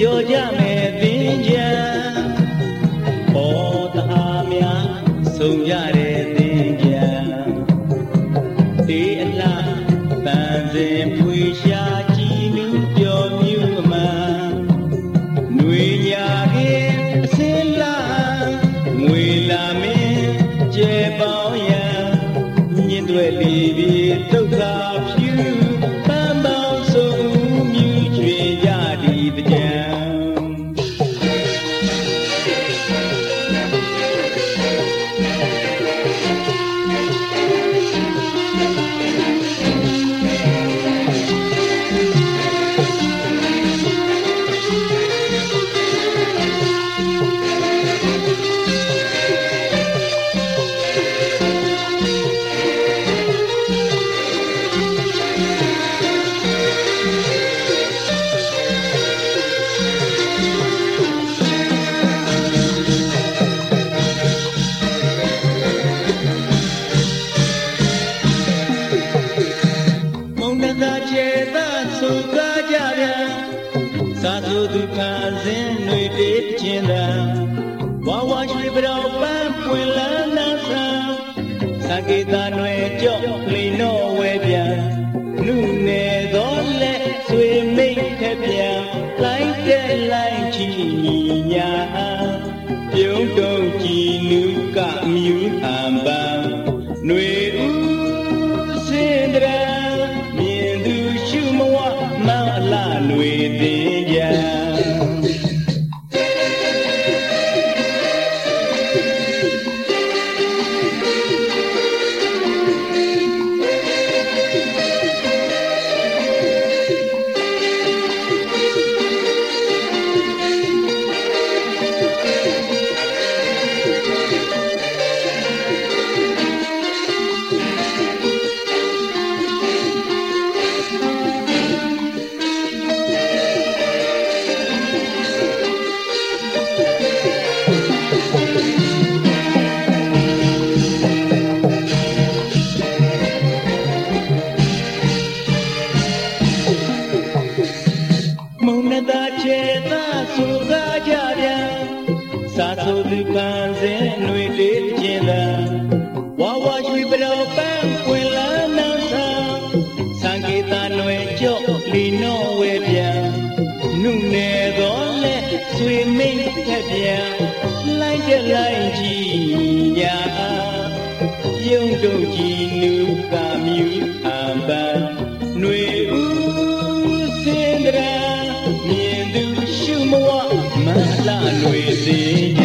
ကြော်ကြမယ်သင်ချာ ဆိုကားကြပြန်စာသူဒုက္ခဆင်းတွေတည်ခြင်းသာဝါဝါရှိပြောင်းပန်းပွင့်လန်းလန်းသာသကေတာနွယ်ကြော့လိန်တော့ဝဲပြန် ချေသာဆိုကားကြပြန်စာ ဆိုသူကံစင်ຫນွေလေးချင်းသာဝါဝါရွှေပတော်ပန်းပွင့်လာနာသာစံကေတာຫນွေကြော့လီနောဝဲပြန်နုနယ်တော်လက်ဆွေမိတ်ထက်ပြန်လိုက်တဲ့လိုက်ကြီးညာယုံတို့ကြီးနုကမြူအံပန်းຫນွေဦးစင်ဒရာမြင်သူရှုမဝမလှလွေစေကြ